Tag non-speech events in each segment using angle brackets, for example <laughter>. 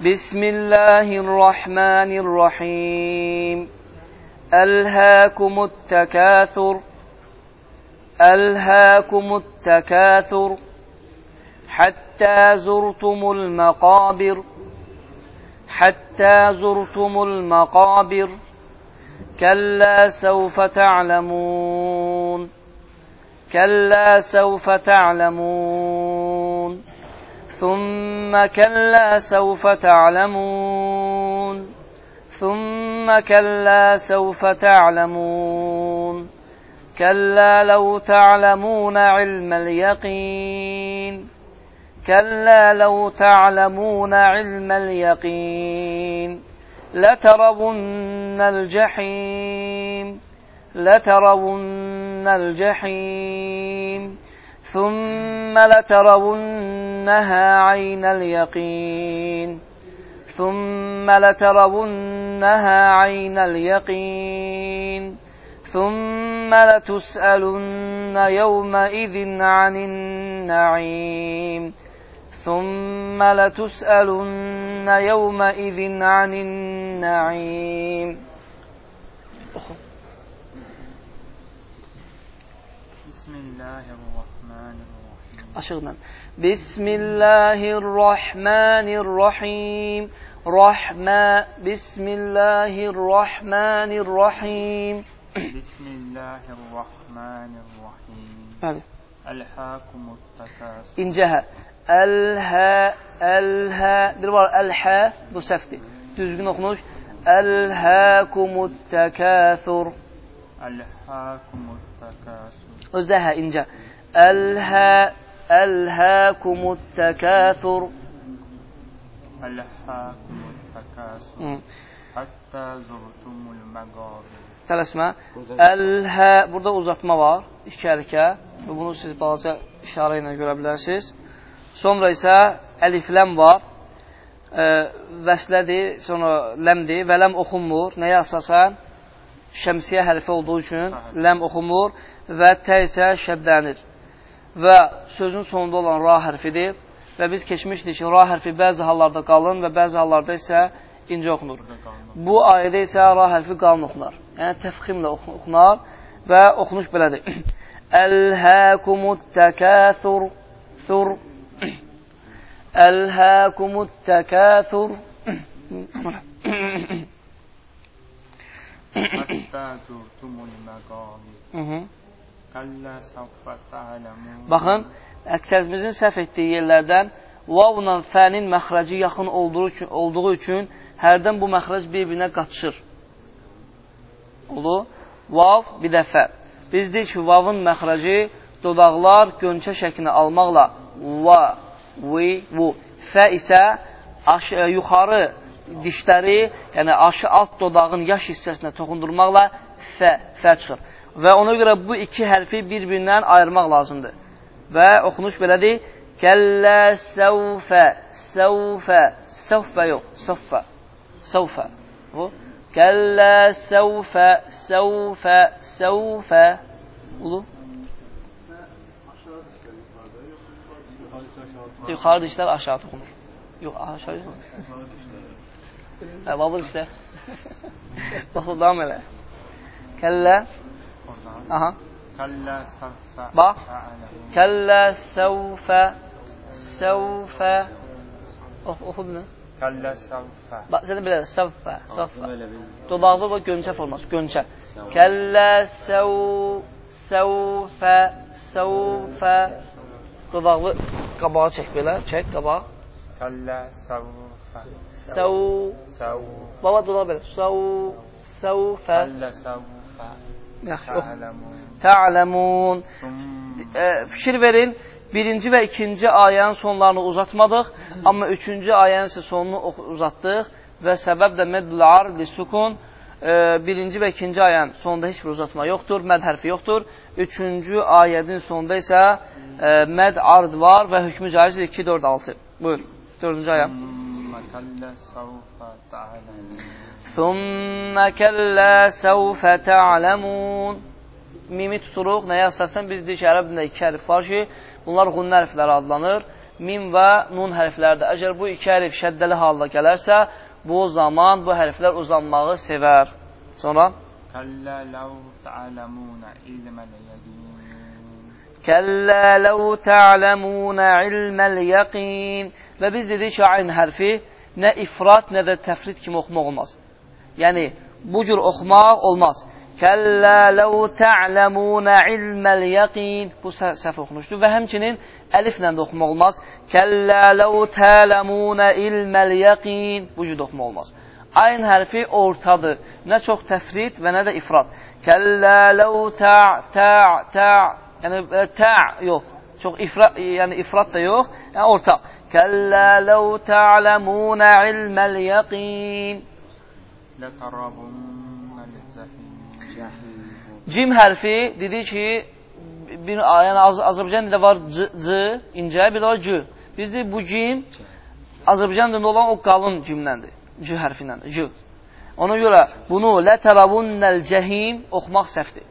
بسم الله الرحمن الرحيم. ألهاكم التكاثر. ألهاكم التكاثر. حتى زرتم المقابر. حتى زرتم المقابر. كلا سوف تعلمون. كلا سوف تعلمون. ثم كلا سوف تعلمون ثم كلا سوف تعلمون كلا لو تعلمون علم اليقين كلا لو تعلمون علم اليقين لترون الجحيم لترون الجحيم ثم لترونها عين اليقين ثم لترونها عين اليقين ثم لتسألن يومئذ عن النعيم ثم لتسألن يومئذ عن النعيم بسم الله الرحمن الرحيم Aşığla. Bismillahirrahmanirrahim. Rahma. Bismillahirrahmanirrahim. بسم الله الرحمن الرحيم Bəli. ألهاكم التكاثر İncə hə. Əl-hə, əl-hə. Bir var əl-hə, bu səhvdir. Düzgün oxunuş. Əl-həkumut təkəthur. ألهاكم التكاثر Özdə hə, incə. Əl-hə, əl-həkumut təkəthur. ألهاكم التكاثر Hı. حتى زرتم المقابر Tələsmə. Əl-hə, burada uzatma var, iki hərəkə. Və bunu siz balaca işarə ilə görə bilərsiniz. Sonra isə əlifləm var. E, vəslədir, sonra ləmdir və ləm oxunmur. Nəyə əsasən? Şəmsiyə hərfi olduğu üçün ləm oxunmur və tə isə şəddənir. və sözün sonunda olan ra hərfidir. Və biz keçmişdik ki, ra hərfi bəzi hallarda qalın və bəzi hallarda isə incə oxunur. Bu ayədə isə ra hərfi qalın oxunar. Yəni təfximlə oxunar və oxunuş belədir. <clears throat> Əlhəkumut təkəthur thur. <clears throat> Əlhəkumut təkəthur Həttə <clears throat> turtumul məqamir Baxın, əksərimizin səhv etdiyi yerlərdən vavla fənin məxrəci yaxın olduğu üçün, olduğu üçün hərdən bu məxrəc bir-birinə qatışır. Oldu. Vav bir dəfə. Biz deyik ki, vavın məxrəci dodaqlar gönçə şəklini almaqla va, vi, vu. Fə isə aş yuxarı dişləri, yəni aşı alt dodağın yaş hissəsinə toxundurmaqla fə, fə çıxır. Və ona görə bu iki hərfi bir-birindən ayırmaq lazımdır. Və oxunuş belədir. Kəllə səvfə, səvfə, səvfə yox, səvfə, səvfə. Bu. Kəllə səvfə, səvfə, səvfə. Ulu. Yuxarı dişlər aşağı toxunur. Yox, aşağı yox. <laughs> Hə, babıl işte. Baxıl, davam elə. Kəllə, oradan. Aha. Kəllə səvfə. Bax. Kəllə səvfə. Səvfə. Ox, oxu bunu. Kəllə səvfə. Bax, sən bilərsən, səvfə, səvfə. Dodaqlı və göncə forması, göncə. Kəllə səv, səvfə, səvfə. Dodaqlı qabağa çək belə, çək qabağa. Kəllə səvfə. Səv. Səv. Baba dodaq belə. Səv. Səvfə. Kəllə səvfə. Oh. Tə'ləmun. E, fikir verin, birinci və ikinci ayənin sonlarını uzatmadıq, amma üçüncü ayənin isə sonunu uzatdıq və səbəb də medlar li sukun e, birinci və ikinci ayənin sonunda heç bir uzatma yoxdur, məd hərfi yoxdur. Üçüncü ayədin sonunda isə e, məd ard var və hökmü caizdir 2, 4, 6. Buyur, dördüncü ayə. Hmm. كلا سوف تعلمون ثُمَّ كَلَّا سَوْفَ تَعْلَمُونَ Mimi tuturuq. Nəyə əsasən biz deyirik ki, ərəb dilində iki hərf var ki, bunlar qunn hərfləri adlanır. Mim və nun hərflərdir. Əgər bu iki hərf şəddəli halda gələrsə, bu zaman bu hərflər uzanmağı sevər. Sonra كلا لو تعلمون علم اليقين Kəllə ləv tə'ləmunə ilməl yəqin Və biz dedik ki, ayn hərfi nə ifrat, nə də təfrid kimi oxumaq olmaz. Yəni, bu cür oxumaq olmaz. Kəllə ləv tə'ləmunə ilməl yəqin Bu sə səhv oxunuşdur və həmçinin əliflə də oxumaq olmaz. Kəllə ləv tə'ləmunə ilməl yəqin Bu cür də oxumaq olmaz. Ayn hərfi ortadır. Nə çox təfrid və nə də ifrat. Kəllə ləv tə' tə' tə' yəni e, tə' yox. Çox ifrat, yəni ifrat da yox, yəni orta. Kəllə ləv ta'ləmun ilməl yaqin. Cim hərfi dedi ki, bir, yəni Az Azərbaycan dilində var c, c incə, bir də var c. Biz deyik bu cim Azərbaycan dilində olan o qalın cimləndir. C hərfinəndir, c. Ona görə bunu lətərəbunnəl cəhim oxumaq səhvdir.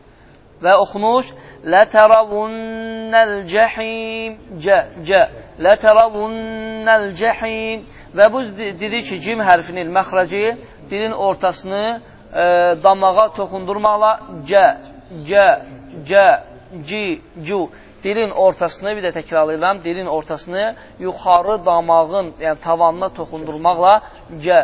Və oxunuş lətərəvunnəl cəhim cə, cə, lətərəvunnəl cəhim və bu dedik ki, cim hərfinin məxrəci dilin ortasını e, damağa toxundurmaqla cə, cə, cə, ci, cu dilin ortasını bir də təkrarlayıram, dilin ortasını yuxarı damağın, yəni tavanına toxundurmaqla cə,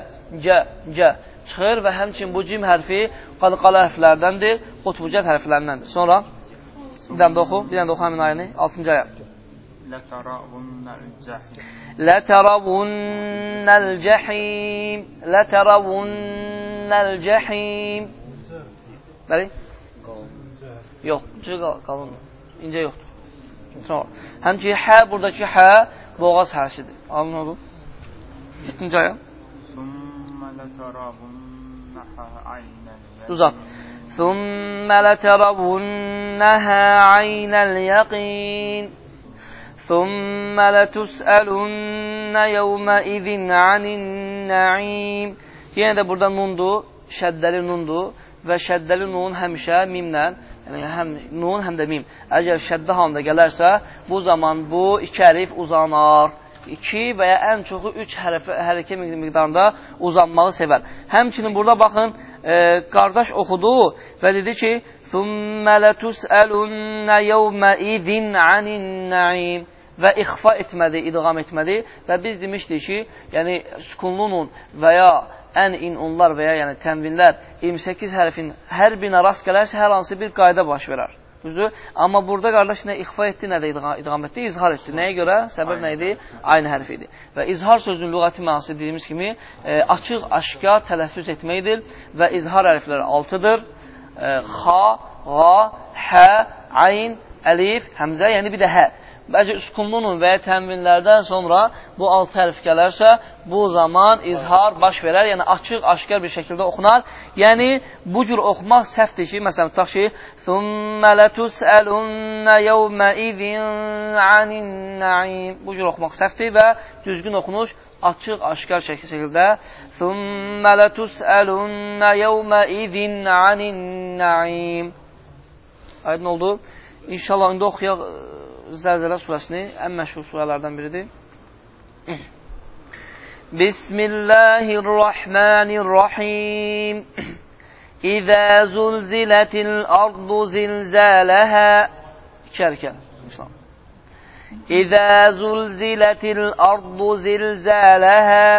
cə, cə çıxır və həmçin bu cim hərfi qalıqalı hərflərdəndir, qutbucət hərflərindəndir. Sonra bir dənə də oxu, bir dənə də oxu həmin ayəni, 6-cı ayə. لترون الجحيم لترون الجحيم لترون الجحيم Bəli? Yox, cı qalındır. İncə yoxdur. Sonra, həmçin hə, buradakı hə boğaz hərsidir. Alın olub. 7-ci ayə. ثم لترونها عين اليقين Uzat. ثُمَّ لَتَرَوُنَّهَا عَيْنَ الْيَقِينِ ثُمَّ لَتُسْأَلُنَّ يَوْمَئِذٍ عَنِ النَّعِيمِ Yenə də burada nundur, şəddəli nundur və şəddəli nun həmişə mimlə, yəni həm nun həm də mim. Əgər şəddə halında gələrsə, bu zaman bu iki hərif uzanar. 2 və ya ən çoxu 3 hərəkə, hərəkə miqdarında uzanmağı sevər. Həmçinin burada baxın, e, qardaş oxudu və dedi ki, ثُمَّ لَتُسْأَلُنَّ يَوْمَئِذٍ عَنِ النَّعِيمِ və ixfa etmədi, idğam etmədi və biz demişdik ki, yəni sükunlunun və ya ən in onlar və ya yəni tənvinlər 28 hərfin hər birinə rast gələrsə hər hansı bir qayda baş verər. Düzdür? Amma burada qardaş nə ixfa etdi, nə də idğa- idğam etdi, izhar etdi. Nəyə görə? Səbəb nə idi? Aynı hərf idi. Və izhar sözünün lüğəti mənası dediyimiz kimi e, açıq, aşkar tələffüz etməkdir və izhar hərfləri 6-dır. E, xa, qa, hə, ayn, əlif, həmzə, yəni bir də hə. Bəlkə üskunlunun və ya tənvinlərdən sonra bu altı hərf gələrsə, bu zaman izhar baş verər, yəni açıq, aşkar bir şəkildə oxunar. Yəni, bu cür oxumaq səhvdir ki, məsələn, tutaq ki, ثُمَّ لَتُسْأَلُنَّ يَوْمَئِذٍ عَنِ النَّعِيمِ Bu cür oxumaq səhvdir və düzgün oxunuş açıq, aşkar şəkildə ثُمَّ لَتُسْأَلُنَّ يَوْمَئِذٍ عَنِ النَّعِيمِ Aydın oldu. İnşallah indi oxuyaq Zəlzələ surəsini ən məşhur surələrdən biridir. Bismillahirrahmanirrahim. İzə zulzilətil ardu zilzələhə İki hərəkə. İslam. İzə zulzilətil ardu zilzələhə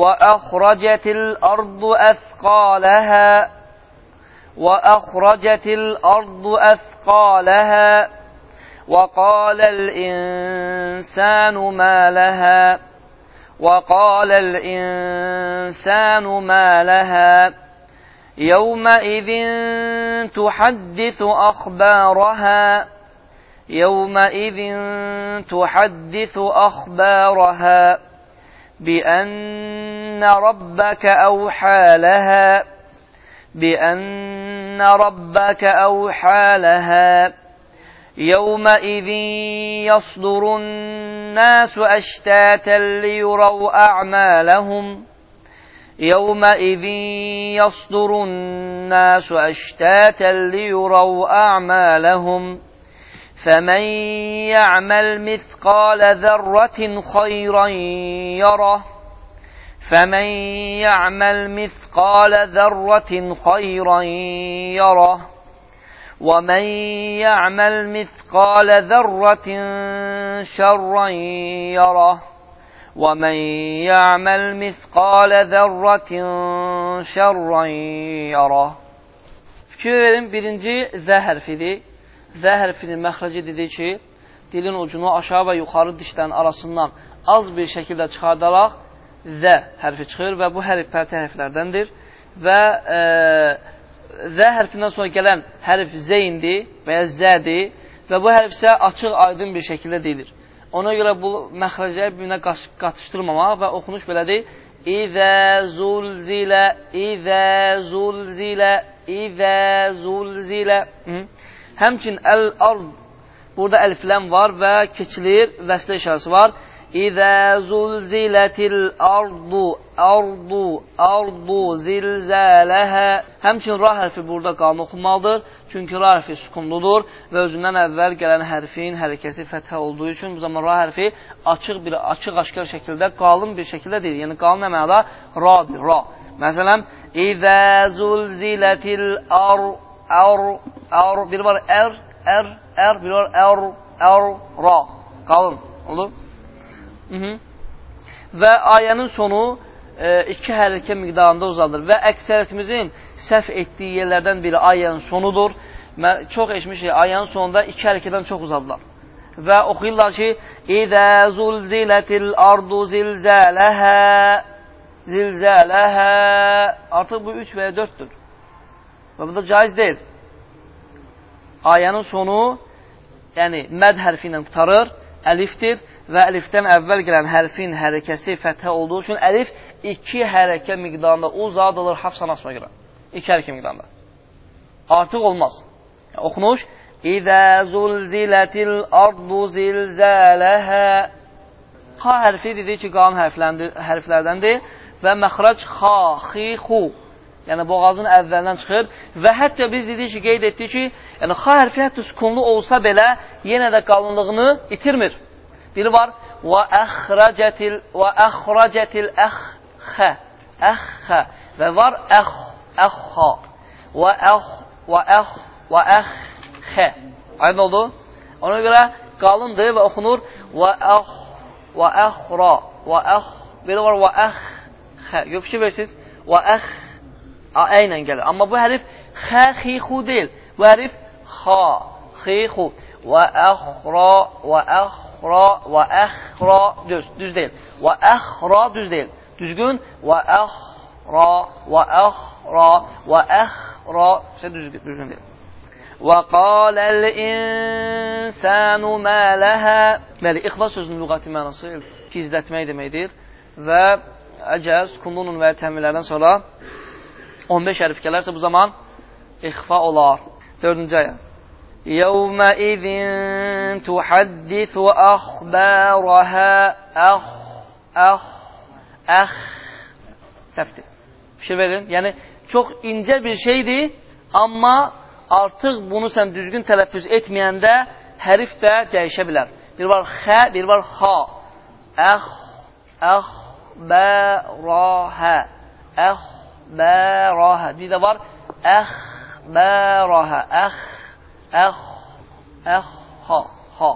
və əxrəcətil ardu əthqaləhə və əxrəcətil ardu əthqaləhə وقال الإنسان ما لها وقال الإنسان ما لها يومئذ تحدث أخبارها يومئذ تحدث أخبارها بأن ربك أوحى لها بأن ربك أوحى لها يومئذ يصدر الناس أشتاتا ليروا أعمالهم يومئذ يصدر الناس أشتاتا ليروا أعمالهم فمن يعمل مثقال ذرة خيرا يره فمن يعمل مثقال ذرة خيرا يره ومن يعمل مثقال ذرة شرا يره ومن يعمل مثقال ذرة شرا يره Fikir verin, birinci zə hərfidir. Zə hərfinin məxrəci dedik ki, dilin ucunu aşağı və yuxarı dişlərin arasından az bir şəkildə çıxardaraq zə hərfi çıxır və bu hərf pərtə hərflərdəndir və e, zə hərfindən sonra gələn hərf zeyindir və ya zədir və bu hərf isə açıq, aydın bir şəkildə deyilir. Ona görə bu məxrəcləri bir-birinə qatışdırmamaq və oxunuş belədir. İzə zulzilə, izə zulzilə, izə zulzilə. Həmçin əl-ard, burada əlifləm var və keçilir, vəslə işarəsi var. İzə zulzilətil ardu, ardu, ardu zilzələhə. Həmçin ra hərfi burada qalın oxunmalıdır. Çünki ra hərfi sukunludur və özündən əvvəl gələn hərfin hərəkəsi fəthə olduğu üçün bu zaman ra hərfi açıq bir açıq aşkar şəkildə, qalın bir şəkildə deyil. Yəni qalın nə mənada? Radır, ra. Məsələn, İzə zulzilətil ar, ar, ar, bir var ər, ər, ər, bir var ər, ər, ra. Qalın. Olur? Hı -hı. Və ayənin sonu e, iki hərəkə miqdarında uzalır və əksəriyyətimizin səhv etdiyi yerlərdən biri ayənin sonudur. Mən çox eşmişik, ayənin sonunda iki hərəkədən çox uzalırlar. Və oxuyurlar ki, İzə zulzilətil ardu zilzələhə zilzələhə Artıq bu üç və ya dörddür. Və bu da caiz deyil. Ayənin sonu yəni məd hərfi ilə qutarır, əlifdir və əlifdən əvvəl gələn hərfin hərəkəsi fəthə olduğu üçün əlif iki hərəkə miqdarında uzadılır hafsan asma görə. İki hərəkə miqdarında. Artıq olmaz. Yəni, oxunuş İzə zulzilətil ardu zilzələhə Xa hərfi dedik ki, qalan hərflərdəndir və məxrac xa, xi, xu yəni boğazın əvvəlindən çıxır və hətta biz dedik ki, qeyd etdik ki, yəni xa hərfi hətta sükunlu olsa belə yenə də qalınlığını itirmir. Biri var. Və əxrəcətil və əxrəcətil əxxə əxxə və var əx əxxa və əx və əx və əxxə Aydın oldu? Ona görə qalındır və oxunur və əx və əxra və əx belə var. Və əxxə Yox, fikir verirsiniz? Və əx ə ilə gəlir. Amma bu hərif xə, xixu deyil. Bu hərif xa, xixu və əxra və əxra və əxra düz, düz deyil. Və əxra düz deyil. Düzgün və əxra və əxra və əxra isə düzgün, düzgün deyil. Və qaləl insanu mə ləhə Bəli, ixlas sözünün lüğəti mənası gizlətmək deməkdir və əgər sukunlunun və təminlərdən sonra 15 hərf gələrsə bu zaman ixfa olar. Dördüncü ayə. Yevmə izin tuhaddisu əxbərəhə əx, əx, əx səhvdir. Fikir verin. Yəni, çox incə bir şeydir, amma artıq bunu sən düzgün tələffüz etməyəndə hərif də dəyişə bilər. Bir var xə, bir var xa. Əx, əx, bərahə, əx, əxbərahə. Bir də var əxbərahə. Əx, əx, əx, ha, ha.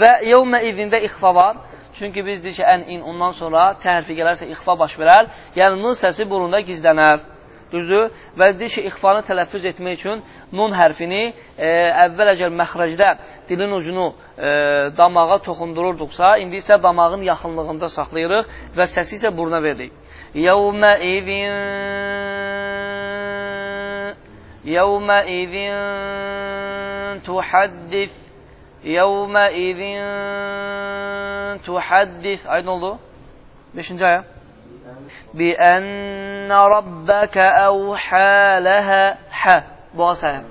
Və yevmə izində ixfa var. Çünki biz deyik ki, ən in ondan sonra təhərfi gələrsə ixfa baş verər. Yəni, nun səsi burunda gizlənər. Düzdür? Və deyir ki, ixfanı tələffüz etmək üçün nun hərfini e, əvvəl əgər məxrəcdə dilin ucunu e, damağa toxundururduqsa, indi isə damağın yaxınlığında saxlayırıq və səsi isə buruna veririk. يومئذ يومئذ تحدث يومئذ تحدث Aydın oldu? Beşinci aya. بأن ربك أوحى لها bu səhv.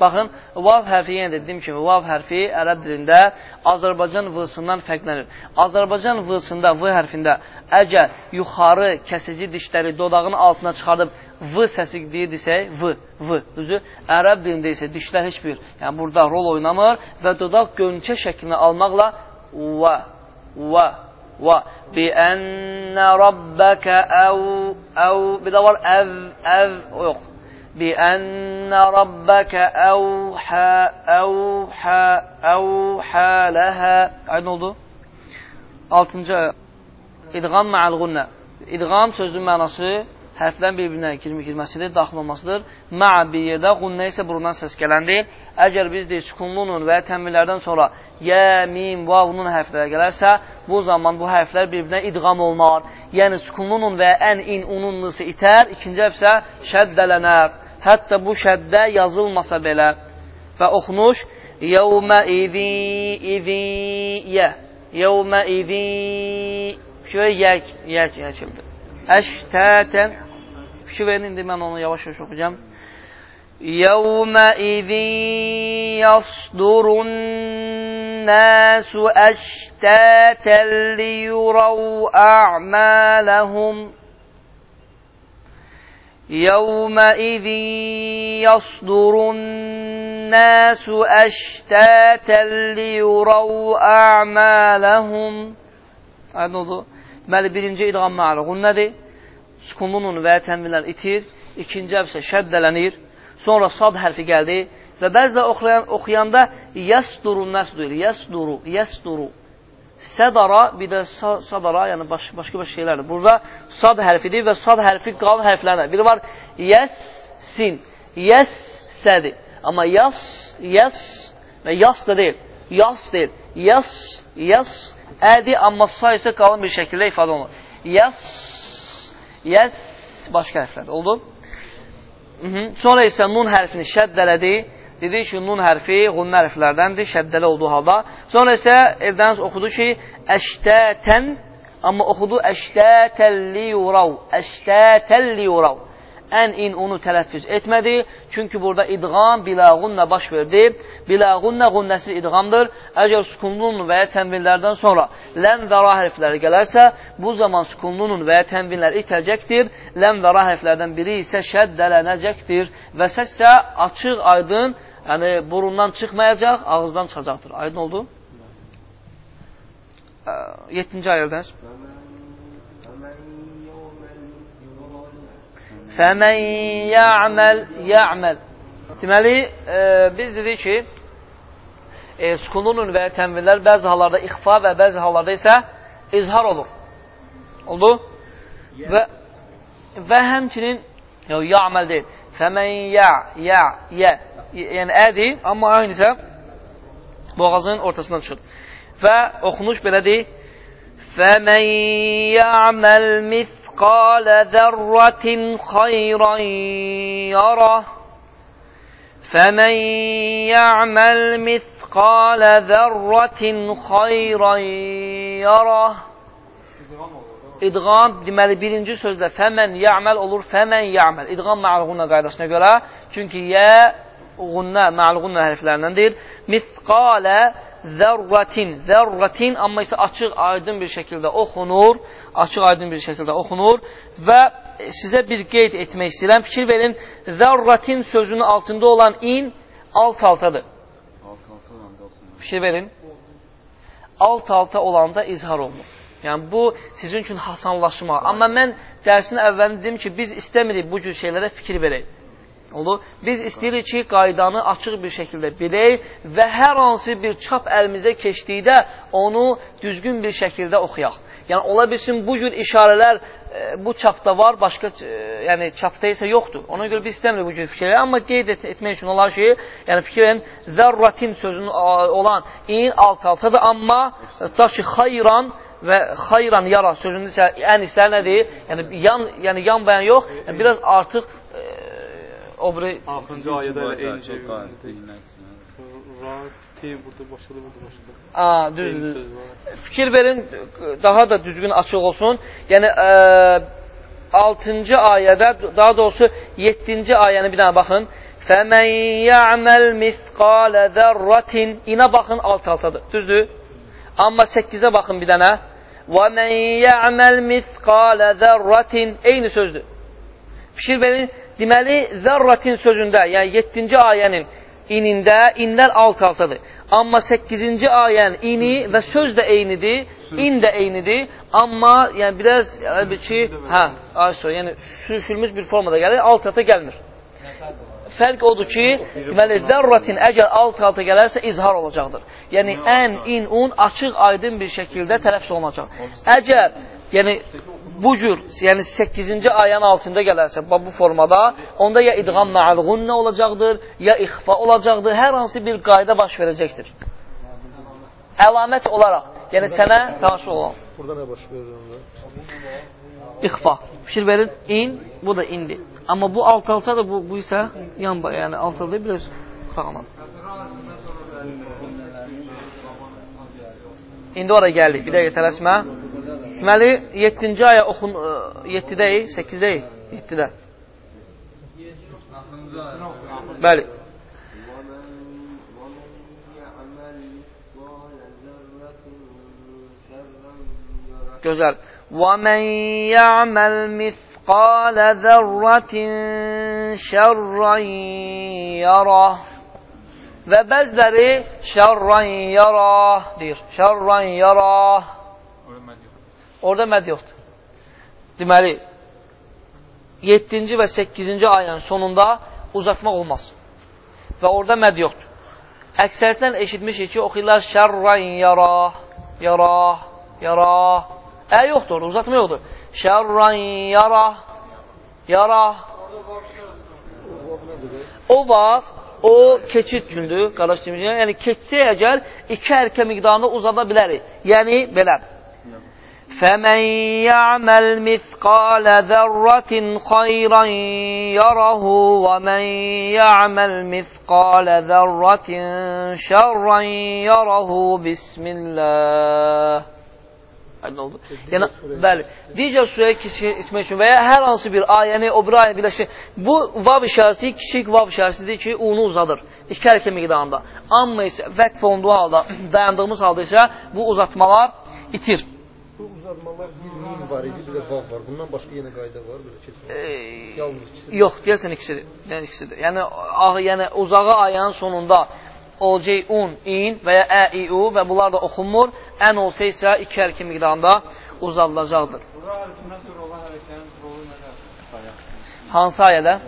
Baxın, vav hərfi yenə dediyim kimi, vav hərfi ərəb dilində Azərbaycan vısından fərqlənir. Azərbaycan vısında, v hərfində əgər yuxarı kəsici dişləri dodağın altına çıxardıb v səsi deyirdisə, v, v, düzü, ərəb dilində isə dişlər heç bir, yəni burada rol oynamır və dodaq gönçə şəklini almaqla va, va, va, bi ənnə rabbəkə əv, əv, bir də var əv, əv, yox, بأن ربك أوحى أوحى أوحى لها Aydın oldu? Altıncı İdğam mə'al qunnə İdğam sözün mənası hərflərin bir-birinə girməsidir, daxil olmasıdır. Mə'a bir yerdə, qunnə isə burundan səs gələndir. Əgər biz deyik, sükunlunun və ya tənvillərdən sonra yə, mim, vavunun hərfləri gələrsə, bu zaman bu hərflər bir-birinə idğam olunar. Yəni, sükunlunun və ən, in, unun nısı itər, ikinci hərf isə şəddələnər. Hətta bu şəddə yazılmasa belə və oxunuş Yevmə izi, izi, yə. Yevmə izi, şöyə yə, yə çəkildi. Əştətən, fikir verin, indi mən onu yavaş-yavaş oxuyacağım. يومئذ يصدر الناس أشتاتا ليروا أعمالهم يومئذ يصدر الناس أشتاتا ليروا أعمالهم Aydın oldu. Deməli, birinci idğam məluğun nədir? Sukununun və tənvillər itir. İkinci hərfsə şəddələnir. Sonra sad hərfi gəldi. Və bəzdə oxuyan, oxuyanda yəsduru nəsdur, yəsduru, yəsduru. Sədara, bir də sadara, yəni baş, başqa başqa şeylərdir. Burada sad hərfidir və sad hərfi qal hərflərdir. Biri var yəs, sin, yəs, sədir. Amma yas, yəs və yas da deyil, yas deyil, yas, yas, ədi, amma sa isə qalın bir şəkildə ifadə olunur. Yas, yəs, başqa hərflərdir. Oldu? Hı -hı. Sonra isə nun hərfini şəddələdi dedi ki, nun hərfi qunnə hərflərdəndir, şəddəli olduğu halda. Sonra isə evdəniz oxudu ki, əştətən, amma oxudu əştətəlli yurav, əştətəlli yurav. Ən in onu tələffüz etmədi, çünki burada idğam biləğunlə baş verdi. Biləğunlə qunnəsi idğamdır. Əgər sukunlunun və ya tənvinlərdən sonra lən və ra hərfləri gələrsə, bu zaman sukunlunun və ya tənvinlər itəcəkdir. Lən və ra hərflərdən biri isə şəddələnəcəkdir və səssə açıq, aydın, yəni burundan çıxmayacaq, ağızdan çıxacaqdır. Aydın oldu? 7-ci ayərdəniz. Fəmən ya'məl ya'məl. Deməli, e, biz dedik ki, e, sukununun və tənvillər bəzi hallarda ixfa və bəzi hallarda isə izhar olur. Oldu? Və, və həmçinin, yox, ya'məl deyil. Fəmən ya, ya, ya, yəni ədir, amma aynı isə boğazın ortasından çıxır. Və oxunuş belədir. Fəmən ya'məl mithqalə zərrətin xayrən yarah. Fəmən ya'məl mithqalə zərrətin xayrən yarah. İdğam deməli birinci sözdə fəmən ya'məl olur, fəmən ya'məl. İdğam ma'luğunna qaydasına görə, çünki yə ğunnə, mə'luğunnə hərflərindəndir. Misqalə zərratin, zərratin, amma isə açıq, aydın bir şəkildə oxunur, açıq, aydın bir şəkildə oxunur və sizə bir qeyd etmək istəyirəm. Fikir verin, zərratin sözünün altında olan in alt-altadır. Alt-alta olanda oxunur. Fikir verin, alt-alta olanda izhar olunur. Yəni, bu sizin üçün hasanlaşma. Amma mən dərsin əvvəlində dedim ki, biz istəmirik bu cür şeylərə fikir verək. Olur. Biz istəyirik ki, qaydanı açıq bir şəkildə bilək və hər hansı bir çap əlimizə keçdikdə onu düzgün bir şəkildə oxuyaq. Yəni, ola bilsin bu cür işarələr e, bu çapda var, başqa e, yəni, çapda isə yoxdur. Ona görə biz istəmirik bu cür fikirləri, amma qeyd et, etmək üçün olar ki, yəni fikrin zərratin sözünün olan in alt-altadır, amma tutaq ki, xayran və xayran yara sözündə isə ən istər nədir? Yəni, yan, yəni yan bəyan yox, yəni, biraz artıq e, o biri Axırıncı ayədə elə eyni şey. Çok qarət bilmək üçün. Ra, T burada başladı, burada başladı. a, düzdür, Eyni düzdür. söz var. fikir verin, daha da düzgün açıq olsun. Yəni, ə, 6-cı ayədə, daha doğrusu 7-ci ayəni bir dənə baxın. فَمَنْ يَعْمَلْ مِثْقَالَ ذَرَّةٍ İnə baxın, alt-altadır. Düzdür? Amma 8-ə baxın bir dənə. Və mən yə'məl misqalə zərratin Eyni sözdür. Fikir verin, deməli, zərratin sözündə, yəni 7-ci ayənin inində, inlər alt-altadır. Amma 8-ci ayənin ini və söz də eynidir, in də eynidir. Amma, yəni, biraz, yəni əlbəki, hə, aşağı, yəni, sürüşülmüş bir formada gəlir, alt-alta gəlmir. Nəfərdir. Fərq odur ki, deməli zərratin əgər alt-alta gələrsə izhar olacaqdır. Yəni ən, in, un açıq, aydın bir şəkildə tələffüz olunacaq. Əgər yəni bu cür, yəni 8-ci ayənin altında gələrsə bu formada, onda ya idğam ma'al-gunnə olacaqdır, ya ixfa olacaqdır, hər hansı bir qayda baş verəcəkdir. Əlamət olaraq, yəni sənə tanışıq olan. Burada nə baş verir onda? İxfa. Fikir verin, in, bu da indi. Amma bu alt-alta da bu, bu isə yan, yəni alt-alta biraz qağladı. İndi ora gəldik. Bir dəqiqə tələsmə. Deməli, 7-ci aya oxun 7-dəyik, 8-dəyik, 7-də. Bəli. Gözəl. وَمَنْ يَعْمَلْ مِثْقَالَ ذَرَّةٍ شَرًّا يَرَهُ Və bəziləri şərran yarah deyir. Şərran yarah. Orada məd yoxdur. Deməli, 7-ci və 8-ci ayənin sonunda uzatmaq olmaz. Və orada məd yoxdur. Əksəriyyətdən eşitmişik ki, oxuyurlar şərran yarah, yarah, yarah. Ə, yoxdur orada, uzatma yoxdur. Şərran yarah, yarah. O vaxt, o keçid gündür, qardaş demişəm. Yəni, keçsə əgər iki hərkə miqdarında uzada bilərik. Yəni, belə. فَمَنْ يَعْمَلْ مِثْقَالَ ذَرَّةٍ خَيْرًا يَرَهُ وَمَنْ يَعْمَلْ مِثْقَالَ ذَرَّةٍ شَرًّا يَرَهُ بِسْمِ اللّٰهِ Aydın oldu. Yəni, bəli, digər surəyə keçmək üçün və ya hər hansı bir ayəni o bir ayə birləşir. Bu vav işarəsi kiçik vav işarəsidir ki, unu uzadır. İki hərəkə miqdarında. Amma isə vəqf olunduğu halda, dayandığımız halda isə bu uzatmalar itir. Bu uzatmalar bir mim var idi, bir də vav var. Bundan başqa yenə qayda var belə keçmək. E, Yalnız ikisi. yox, deyəsən ikisidir. Yəni ikisidir. Yəni ağ, yəni uzağı ayənin sonunda olcay un, in və ya ə, i, u və bunlar da oxunmur. Ən olsa isə iki hərəkə miqdarında uzadılacaqdır. Hansı ayədə?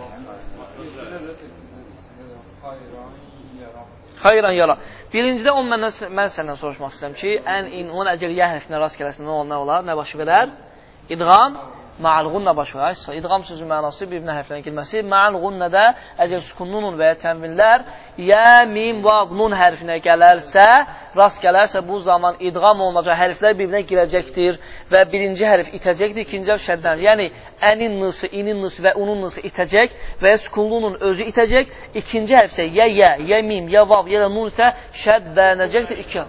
Xayran yara. Birincidə onu məndən, mən səndən soruşmaq istəyirəm ki, ən in, onun əgər yə hərfinə rast gələsin, nə, nə olar, nə başı verər? İdğam ma'al-ğunnə baş verər. İdğam sözü mənası bir-birinə hərflərin girməsi. Ma'al-ğunnədə əgər sukununun və ya tənvinlər yə, mim, vav, nun hərfinə gələrsə, rast gələrsə bu zaman idğam olunacaq hərflər bir-birinə girəcəkdir və birinci hərf itəcəkdir, ikinci hərf şəddənir. Yəni, ənin nısı, inin nısı və unun nısı itəcək və ya sukununun özü itəcək. İkinci hərf isə yə, yə, yə, mim, yə, vav, yə, nun isə şəddənəcəkdir. İki.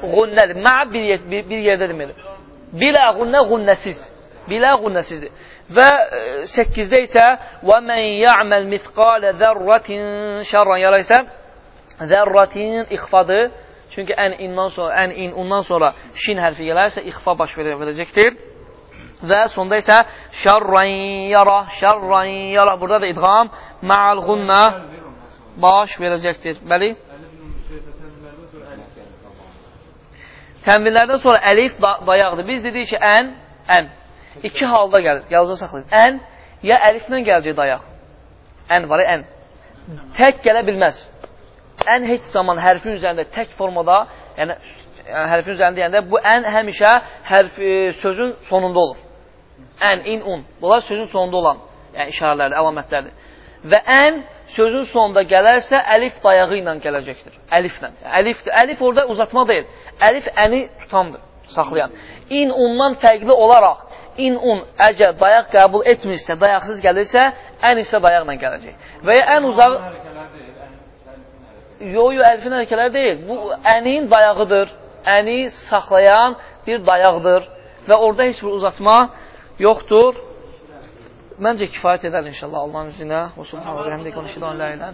Ğunnədir. Mə bir, bir, bir yerdə deməli. Bilə ğunnə ğunnəsiz. Bilə ğunnəsizdir. Və 8-də isə və mən ya'məl mithqalə zərratin şərran yara isə zərratin ixfadır. Çünki ən indan sonra, ən in ondan sonra şin hərfi gələrsə ixfa baş verəcəkdir. Və sonda isə şərran yara, şərran yara. Burada da idğam ma'al ğunnə baş verəcəkdir. Bəli? Tənvillərdən sonra əlif dayaqdır. Biz dedik ki, ən, ən. İki halda gəlir. Yazıca saxlayın. Ən, ya əliflə gələcək dayaq. Ən var, ən. Tək gələ bilməz. Ən heç zaman hərfin üzərində tək formada, yəni hərfin üzərində deyəndə bu ən həmişə hərf, e, sözün sonunda olur. Ən, in, un. Bunlar sözün sonunda olan yəni işarələrdir, əlamətlərdir. Və ən sözün sonunda gələrsə, əlif dayağı ilə gələcəkdir. Əliflə. Əlifdir. Əlif orada uzatma deyil. Əlif əni tutandır, saxlayan. İn ondan fərqli olaraq, in un əgər dayaq qəbul etmirsə, dayaqsız gəlirsə, ən isə dayaqla gələcək. Və ya ən uzaq Hərəkələr deyil, ən sərfin hərəkələr. Yo, yo, əlifin hərəkələri deyil. Bu ənin dayağıdır. Əni saxlayan bir dayaqdır və orada heç bir uzatma yoxdur. Məncə kifayət edər inşallah Allahın izinə. O subhanahu və həmdə konuşulan la ilə.